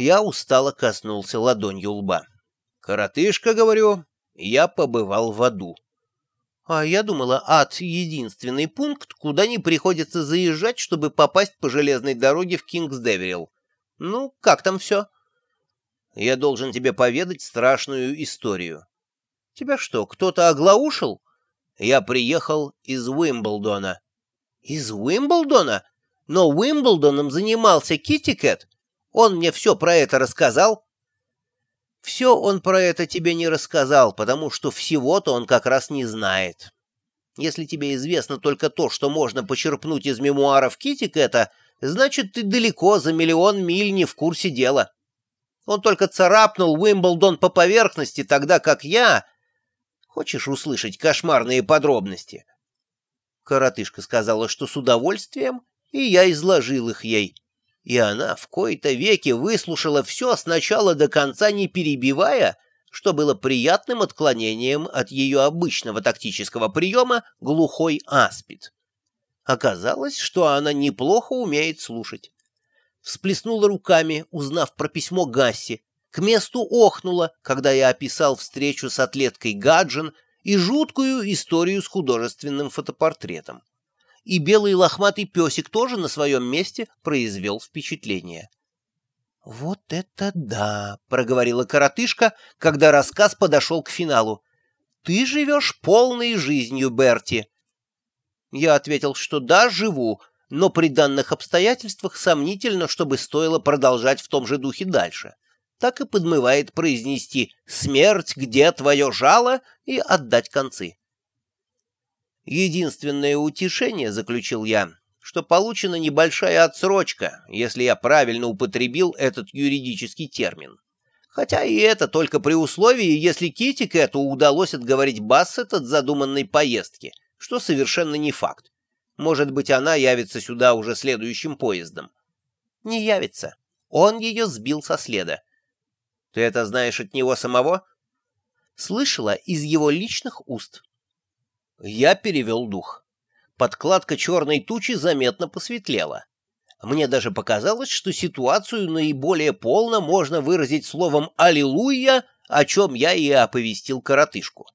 Я устало коснулся ладонью лба. «Коротышка, — говорю, — я побывал в аду». А я думала, ад — единственный пункт, куда не приходится заезжать, чтобы попасть по железной дороге в Кингсдеверилл. Ну, как там все? Я должен тебе поведать страшную историю. Тебя что, кто-то оглаушил? Я приехал из Уимблдона. Из Уимблдона? Но Уимблдоном занимался Китикет. Он мне все про это рассказал. Все он про это тебе не рассказал, потому что всего-то он как раз не знает. Если тебе известно только то, что можно почерпнуть из мемуаров Китикета, значит, ты далеко за миллион миль не в курсе дела. Он только царапнул Уимблдон по поверхности, тогда как я... Хочешь услышать кошмарные подробности? Коротышка сказала, что с удовольствием, и я изложил их ей. И она в кои-то веки выслушала все с начала до конца, не перебивая, что было приятным отклонением от ее обычного тактического приема глухой аспид. Оказалось, что она неплохо умеет слушать. Всплеснула руками, узнав про письмо Гасси, к месту охнула, когда я описал встречу с атлеткой Гаджин и жуткую историю с художественным фотопортретом и белый лохматый песик тоже на своем месте произвел впечатление. «Вот это да!» — проговорила коротышка, когда рассказ подошел к финалу. «Ты живешь полной жизнью, Берти!» Я ответил, что да, живу, но при данных обстоятельствах сомнительно, чтобы стоило продолжать в том же духе дальше. Так и подмывает произнести «Смерть, где твое жало?» и отдать концы. Единственное утешение, заключил я, что получена небольшая отсрочка, если я правильно употребил этот юридический термин. Хотя и это только при условии, если Кити Кэту удалось отговорить Бассет от задуманной поездки, что совершенно не факт. Может быть, она явится сюда уже следующим поездом. Не явится. Он ее сбил со следа. Ты это знаешь от него самого? Слышала из его личных уст. Я перевел дух. Подкладка черной тучи заметно посветлела. Мне даже показалось, что ситуацию наиболее полно можно выразить словом «Аллилуйя», о чем я и оповестил коротышку.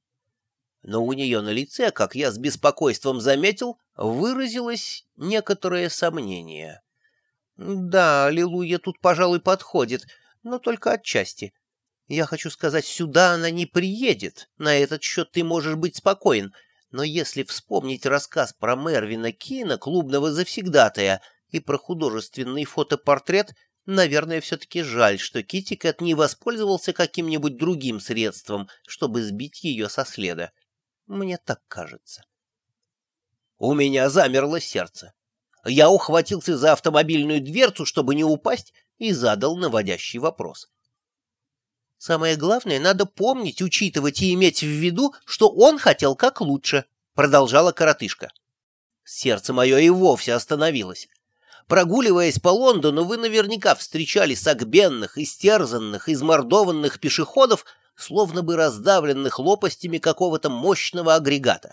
Но у нее на лице, как я с беспокойством заметил, выразилось некоторое сомнение. «Да, Аллилуйя тут, пожалуй, подходит, но только отчасти. Я хочу сказать, сюда она не приедет. На этот счет ты можешь быть спокоен но если вспомнить рассказ про Мервина Кина, клубного завсегдатая, и про художественный фотопортрет, наверное, все-таки жаль, что Китикет не воспользовался каким-нибудь другим средством, чтобы сбить ее со следа. Мне так кажется. У меня замерло сердце. Я ухватился за автомобильную дверцу, чтобы не упасть, и задал наводящий вопрос. Самое главное, надо помнить, учитывать и иметь в виду, что он хотел как лучше, — продолжала коротышка. Сердце мое и вовсе остановилось. Прогуливаясь по Лондону, вы наверняка встречали сагбенных, истерзанных, измордованных пешеходов, словно бы раздавленных лопастями какого-то мощного агрегата.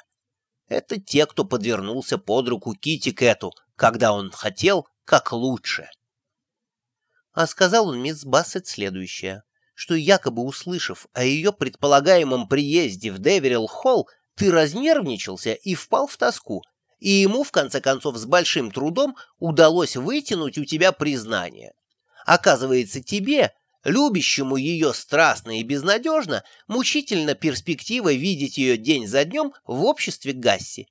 Это те, кто подвернулся под руку Кити Кэту, когда он хотел как лучше. А сказал он мисс Бассет следующее что, якобы услышав о ее предполагаемом приезде в Деверилл-Холл, ты разнервничался и впал в тоску, и ему, в конце концов, с большим трудом удалось вытянуть у тебя признание. Оказывается, тебе, любящему ее страстно и безнадежно, мучительно перспектива видеть ее день за днем в обществе Гасси.